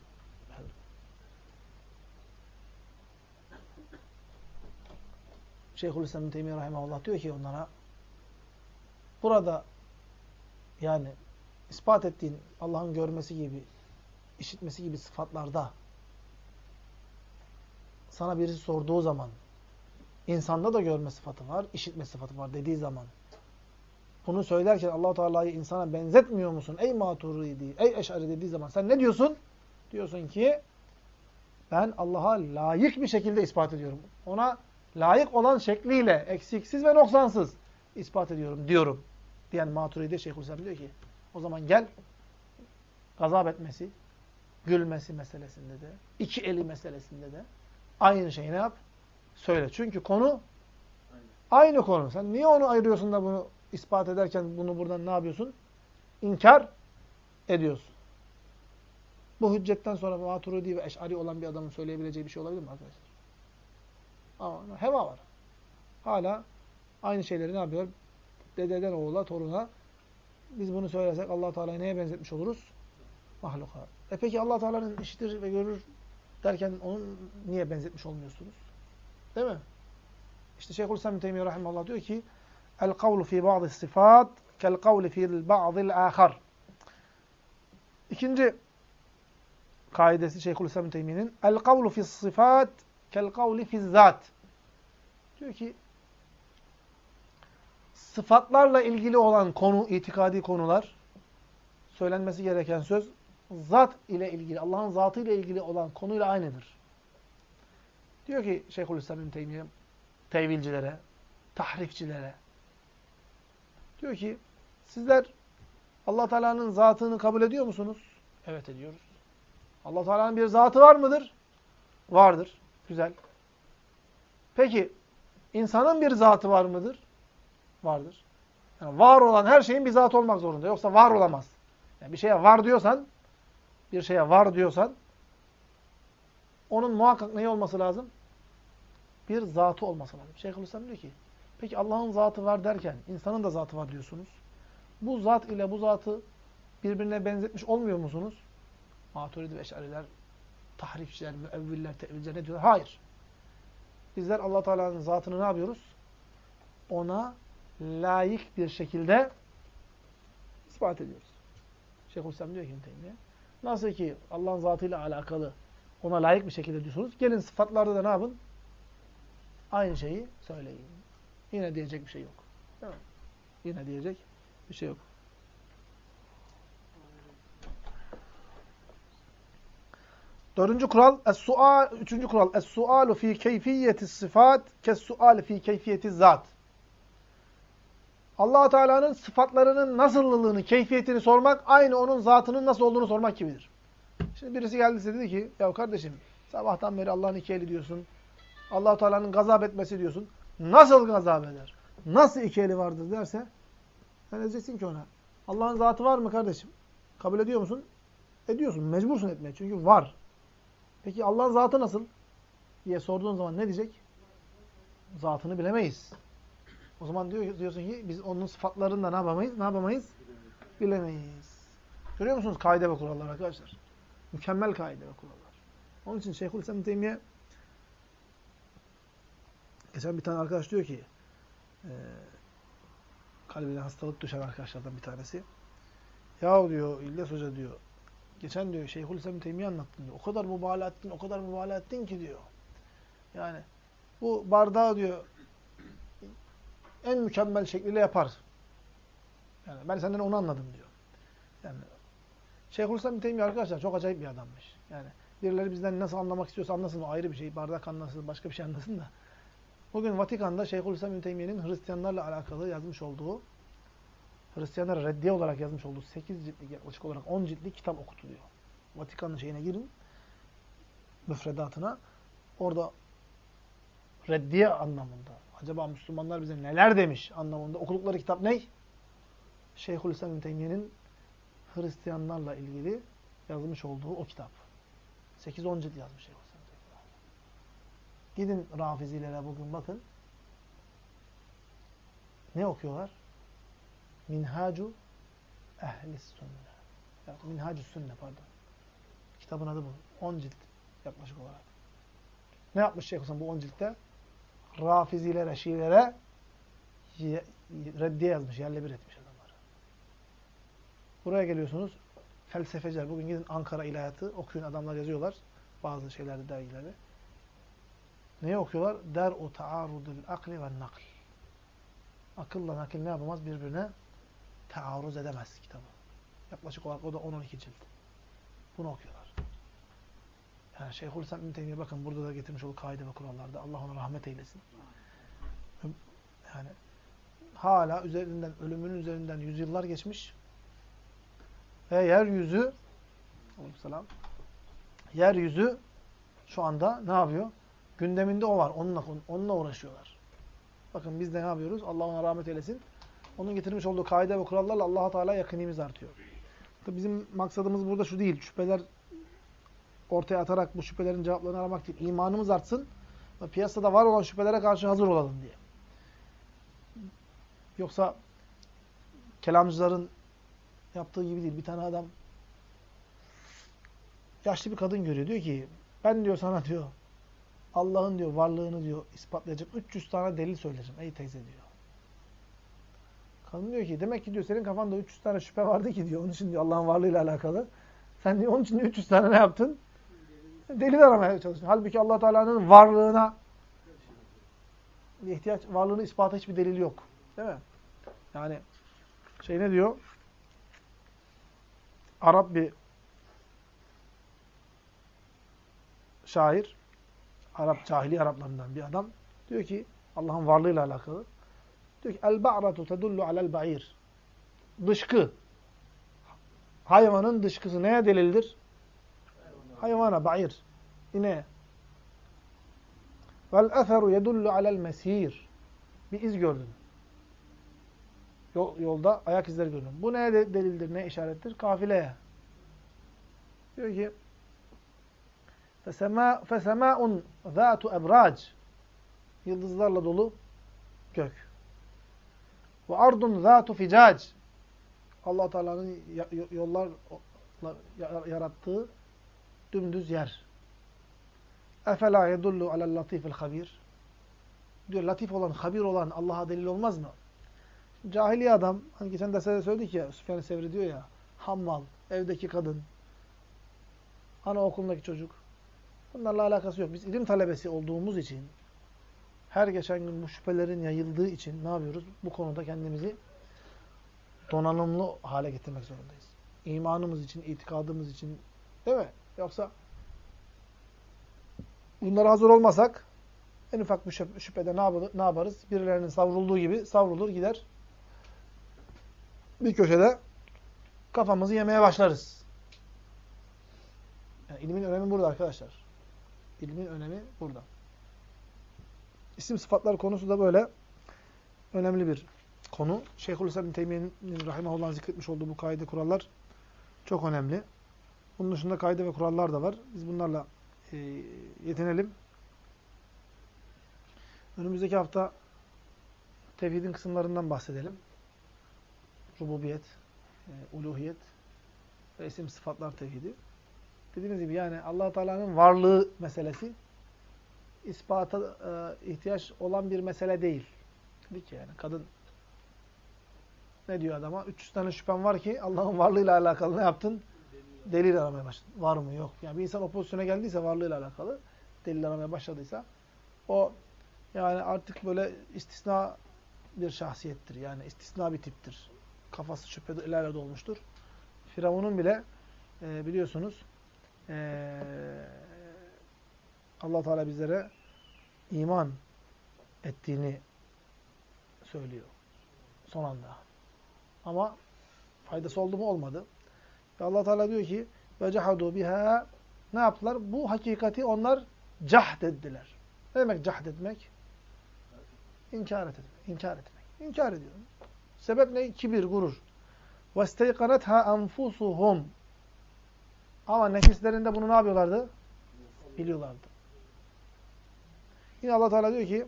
Şeyhülislam Teymiye Rahimahullah diyor ki onlara burada yani ispat ettiğin Allah'ın görmesi gibi, işitmesi gibi sıfatlarda sana birisi sorduğu zaman insanda da görme sıfatı var, işitme sıfatı var dediği zaman bunu söylerken Allah Teala'yı insana benzetmiyor musun? Ey Maturidi, ey Eş'ari dediği zaman sen ne diyorsun? Diyorsun ki ben Allah'a layık bir şekilde ispat ediyorum. Ona layık olan şekliyle, eksiksiz ve noksansız ispat ediyorum diyorum. Diyen Maturidi Şeyhülislam diyor ki o zaman gel gazap etmesi, gülmesi meselesinde de, iki eli meselesinde de aynı şeyi ne yap? Söyle. Çünkü konu aynı konu. Sen niye onu ayırıyorsun da bunu ispat ederken bunu buradan ne yapıyorsun? İnkar ediyorsun. Bu hüccetten sonra Maturidi ve Eş'ari olan bir adamın söyleyebileceği bir şey olabilir mi arkadaşlar? Ama heva var. Hala aynı şeyleri ne yapıyor? Dededen oğula, toruna. Biz bunu söylesek allah Teala'yı neye benzetmiş oluruz? Mahluka. E peki allah Teala'nın işitir ve görür derken onu niye benzetmiş olmuyorsunuz? Değil mi? İşte Şeyhülislam Teymiye Rahimallah diyor ki El kavlu fi ba'di sıfat kel kavli fi ba'dil ahar. İkinci kaidesi Şeyhülislam bin Teymiye'nin El kavlu fi sıfat kel kavli fi zat. Diyor ki sıfatlarla ilgili olan konu, itikadi konular söylenmesi gereken söz zat ile ilgili, Allah'ın zatı ile ilgili olan konuyla aynıdır. Diyor ki Şeyhülislam bin Teymiye tevilcilere, tahrifçilere diyor ki sizler Allah Teala'nın zatını kabul ediyor musunuz? Evet ediyoruz. Allah Teala'nın bir zatı var mıdır? Vardır. Güzel. Peki insanın bir zatı var mıdır? Vardır. Yani var olan her şeyin bir zatı olmak zorunda. Yoksa var olamaz. Yani bir şeye var diyorsan, bir şeye var diyorsan onun muhakkak neyi olması lazım? Bir zatı olması lazım. Şeyhülislam diyor ki Peki Allah'ın zatı var derken insanın da zatı var diyorsunuz. Bu zat ile bu zatı birbirine benzetmiş olmuyor musunuz? Maturidi ve Eş'ariler, tahrifçiler, müevviller, tevilciler ne diyorlar? Hayır. Bizler allah Teala'nın zatını ne yapıyoruz? Ona layık bir şekilde ispat ediyoruz. Şeyhülislam diyor ki Teymiye. Nasıl ki Allah'ın zatıyla alakalı ona layık bir şekilde diyorsunuz. Gelin sıfatlarda da ne yapın? Aynı şeyi söyleyin. Yine diyecek bir şey yok. Değil mi? Yine diyecek bir şey yok. Dördüncü kural, es-sual, üçüncü kural, es-sualu fi keyfiyeti sıfat, kes-suali fi keyfiyeti zat. allah Teala'nın sıfatlarının nasıllığını, keyfiyetini sormak, aynı onun zatının nasıl olduğunu sormak gibidir. Şimdi birisi geldi size dedi ki, ya kardeşim, sabahtan beri Allah'ın iki eli diyorsun, allah Teala'nın gazap etmesi diyorsun. Nasıl gazap eder? Nasıl iki eli vardır derse, sen diyeceksin ki ona, Allah'ın zatı var mı kardeşim? Kabul ediyor musun? Ediyorsun, mecbursun etmeye çünkü var. Peki Allah'ın zatı nasıl? diye sorduğun zaman ne diyecek? Zatını bilemeyiz. O zaman diyor, diyorsun ki biz onun sıfatlarını da ne yapamayız? Ne yapamayız? Bilemeyiz. Görüyor musunuz kaide ve kurallar arkadaşlar? Mükemmel kaide ve kurallar. Onun için Şeyhülislam Teymiye geçen bir tane arkadaş diyor ki e, kalbine hastalık düşen arkadaşlardan bir tanesi. Ya diyor İlyas Hoca diyor Geçen diyor Şeyhülislam Teymiye anlattın diyor. O kadar mübalağa ettin, o kadar mübalağa ettin ki diyor. Yani bu bardağı diyor en mükemmel şekliyle yapar. Yani ben senden onu anladım diyor. Yani Şeyhülislam Teymiye arkadaşlar çok acayip bir adammış. Yani birileri bizden nasıl anlamak istiyorsa anlasın o ayrı bir şey. Bardak anlasın, başka bir şey anlasın da. Bugün Vatikan'da Şeyhülislam Teymiye'nin Hristiyanlarla alakalı yazmış olduğu Hristiyanlara reddiye olarak yazmış olduğu 8 ciltlik yaklaşık olarak 10 ciltlik kitap okutuluyor. Vatikan'ın şeyine girin, müfredatına. Orada reddiye anlamında. Acaba Müslümanlar bize neler demiş anlamında. Okudukları kitap ne? Şeyhülislam İbn Teymiye'nin Hristiyanlarla ilgili yazmış olduğu o kitap. 8-10 cilt yazmış Şeyhülislam Gidin Rafizilere bugün bakın. Ne okuyorlar? Minhacu Ehlis Sünne. Yani Minhacu Sünne pardon. Kitabın adı bu. 10 cilt yaklaşık olarak. Ne yapmış Şeyh Hasan bu 10 ciltte? Rafizilere, Şiilere reddiye yazmış, yerle bir etmiş adamları. Buraya geliyorsunuz. Felsefeciler. Bugün gidin Ankara İlahiyatı okuyun. Adamlar yazıyorlar. Bazı şeylerde, dergilerde. Neyi okuyorlar? Der-u taarudul akli ve nakl. Akılla nakil ne yapamaz? Birbirine taarruz edemez kitabı. Yaklaşık olarak o da 10-12 cilt. Bunu okuyorlar. Yani Şeyhülislam İbn Teymiye bakın burada da getirmiş olduğu kaide ve kurallarda. Allah ona rahmet eylesin. Yani hala üzerinden, ölümünün üzerinden yüzyıllar geçmiş ve yeryüzü selam yeryüzü şu anda ne yapıyor? Gündeminde o var. Onunla, onunla uğraşıyorlar. Bakın biz de ne yapıyoruz? Allah ona rahmet eylesin onun getirmiş olduğu kaide ve kurallarla allah Teala yakınımız artıyor. Tabii bizim maksadımız burada şu değil. Şüpheler ortaya atarak bu şüphelerin cevaplarını aramak değil. İmanımız artsın ve piyasada var olan şüphelere karşı hazır olalım diye. Yoksa kelamcıların yaptığı gibi değil. Bir tane adam yaşlı bir kadın görüyor. Diyor ki ben diyor sana diyor Allah'ın diyor varlığını diyor ispatlayacak 300 tane delil söylerim. Ey teyze diyor. Kadın diyor ki demek ki diyor senin kafanda 300 tane şüphe vardı ki diyor. Onun için diyor Allah'ın varlığıyla alakalı. Sen diyor onun için 300 tane ne yaptın? Delil aramaya çalıştın. Halbuki Allah Teala'nın varlığına ihtiyaç varlığını ispatı hiçbir delil yok. Değil mi? Yani şey ne diyor? Arap bir şair, Arap cahili Araplarından bir adam diyor ki Allah'ın varlığıyla alakalı Diyor ki el-ba'ratu tedullu alel ba'ir. Dışkı. Hayvanın dışkısı neye delildir? Hayvana, ba'ir. İneğe. Vel-eferu yedullu alel mesir. Bir iz gördün. Yol, yolda ayak izleri gördün. Bu neye delildir, ne işarettir? Kafileye. Diyor ki Fesema fesemaun zatu ebrac. Yıldızlarla dolu gök. Ve ardun zatu ficac. Allah Teala'nın yollarla yarattığı dümdüz yer. Efela yedullu alel latifil habir. Diyor latif olan, habir olan Allah'a delil olmaz mı? Cahiliye adam, hani geçen derste de söyledik ya, Süfyan Sevri diyor ya, hammal, evdeki kadın, anaokulundaki çocuk, Bunlarla alakası yok. Biz ilim talebesi olduğumuz için, her geçen gün bu şüphelerin yayıldığı için ne yapıyoruz? Bu konuda kendimizi donanımlı hale getirmek zorundayız. İmanımız için, itikadımız için değil mi? Yoksa bunlara hazır olmasak en ufak bir şüphede ne yaparız? Birilerinin savrulduğu gibi savrulur gider. Bir köşede kafamızı yemeye başlarız. Yani ilmin önemi burada arkadaşlar. İlmin önemi burada. İsim sıfatlar konusu da böyle önemli bir konu. Şeyhülislam Teymiye'nin rahimahullah'ın zikretmiş olduğu bu kaide kurallar çok önemli. Bunun dışında kaide ve kurallar da var. Biz bunlarla e, yetinelim. Önümüzdeki hafta tevhidin kısımlarından bahsedelim. Rububiyet, e, uluhiyet ve isim sıfatlar tevhidi. Dediğimiz gibi yani allah Teala'nın varlığı meselesi ispata e, ihtiyaç olan bir mesele değil. Dedik yani kadın ne diyor adama? 300 tane şüphem var ki Allah'ın varlığıyla alakalı ne yaptın? Delil aramaya başladın. Var mı? Yok. Yani bir insan o pozisyona geldiyse varlığıyla alakalı delil aramaya başladıysa o yani artık böyle istisna bir şahsiyettir. Yani istisna bir tiptir. Kafası şüphelerle dolmuştur. Firavun'un bile e, biliyorsunuz e, allah Teala bizlere iman ettiğini söylüyor. Son anda. Ama faydası oldu mu? Olmadı. Ve allah Teala diyor ki ve cehadu biha ne yaptılar? Bu hakikati onlar cahd ettiler. Ne demek cahd etmek? İnkar etmek. İnkar etmek. İnkar ediyor. Sebep ne? Kibir, gurur. وَاسْتَيْقَنَتْهَا أَنْفُسُهُمْ ama nefislerinde bunu ne yapıyorlardı? Biliyorlardı. Yine Allah Teala diyor ki: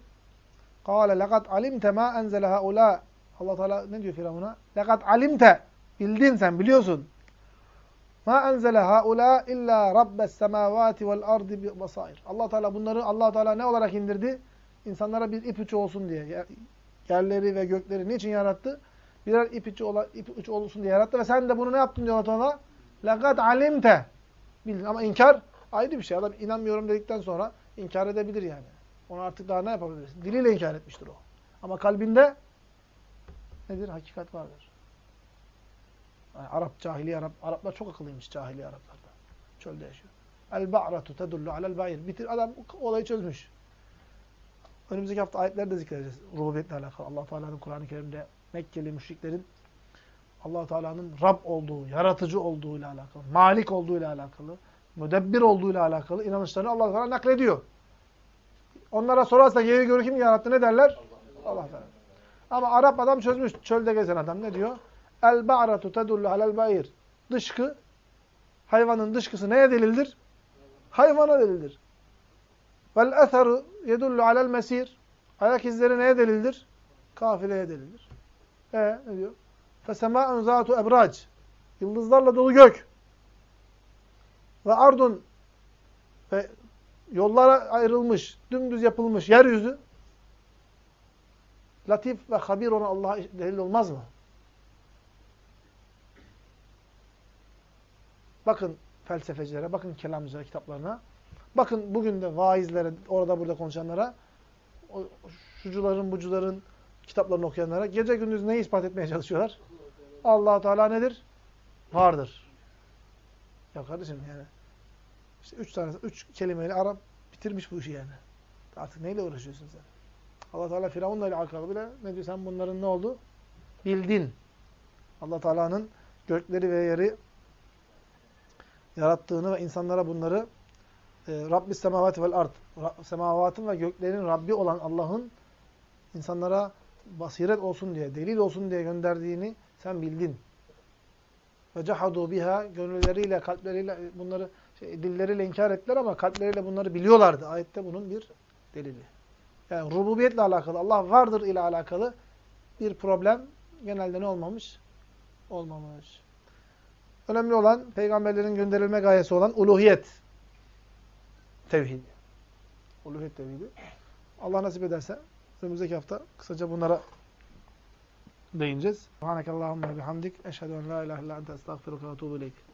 "Kâle lekad alimte mâ enzele haulâ." Allah Teala ne diyor Firavun'a? "Lekad alimte." Bildin sen, biliyorsun. "Mâ enzele haulâ illâ rabbes semâvâti vel ardı bi basair." Allah Teala bunları Allah Teala ne olarak indirdi? İnsanlara bir ipucu olsun diye. Yerleri ve gökleri niçin yarattı? Birer ipucu, ola, ipucu olsun diye yarattı ve sen de bunu ne yaptın diyor Allah Teala? Lekad alimte. Bildin ama inkar ayrı bir şey. Adam inanmıyorum dedikten sonra inkar edebilir yani. Onu artık daha ne yapabiliriz? Diliyle inkar etmiştir o. Ama kalbinde nedir? Hakikat vardır. Yani Arap, cahili Arap. Araplar çok akıllıymış cahili Araplarda. Çölde yaşıyor. El-ba'ratu tedullu alel bayir. Bitir, adam olayı çözmüş. Önümüzdeki hafta ayetler de zikredeceğiz. Rububiyetle alakalı. allah Teala'nın Kur'an-ı Kerim'de Mekkeli müşriklerin allah Teala'nın Rab olduğu, yaratıcı olduğuyla alakalı, malik olduğuyla alakalı, müdebbir olduğuyla alakalı inanışlarını allah Teala naklediyor. Onlara sorarsa yeri görü kim yarattı ne derler? Allah Teala. Ama Arap adam çözmüş. Çölde gezen adam ne diyor? El ba'ratu tedullu alel ba'ir. Dışkı, hayvanın dışkısı neye delildir? Hayvana delildir. Vel etheru yedullu alel mesir. Ayak izleri neye delildir? Kafileye delildir. E ne diyor? Fesemâ'un zâtu ebrac. Yıldızlarla dolu gök. Ve ardun ve yollara ayrılmış, dümdüz yapılmış yeryüzü latif ve habir olan Allah'a delil olmaz mı? Bakın felsefecilere, bakın kelamcılara kitaplarına. Bakın bugün de vaizlere, orada burada konuşanlara, şucuların, bucuların kitaplarını okuyanlara gece gündüz neyi ispat etmeye çalışıyorlar? Allah Teala nedir? Vardır. Ya kardeşim yani işte üç tane, üç kelimeyle Arap bitirmiş bu işi yani. Artık neyle uğraşıyorsun sen? allah Teala Firavun'la ile alakalı bile ne diyor? Sen bunların ne oldu? Bildin. allah Teala'nın gökleri ve yeri yarattığını ve insanlara bunları e, Rabbi semavati vel ard semavatın ve göklerin Rabbi olan Allah'ın insanlara basiret olsun diye, delil olsun diye gönderdiğini sen bildin. Ve cahadu biha gönülleriyle, kalpleriyle bunları şey, dilleriyle inkar ettiler ama kalpleriyle bunları biliyorlardı. Ayette bunun bir delili. Yani rububiyetle alakalı, Allah vardır ile alakalı bir problem genelde ne olmamış? Olmamış. Önemli olan peygamberlerin gönderilme gayesi olan uluhiyet tevhidi. Uluhiyet tevhidi. Allah nasip ederse önümüzdeki hafta kısaca bunlara ده ينجز سبحانك اللهم وبحمدك أشهد أن لا إله إلا أنت أستغفرك وأتوب إليك.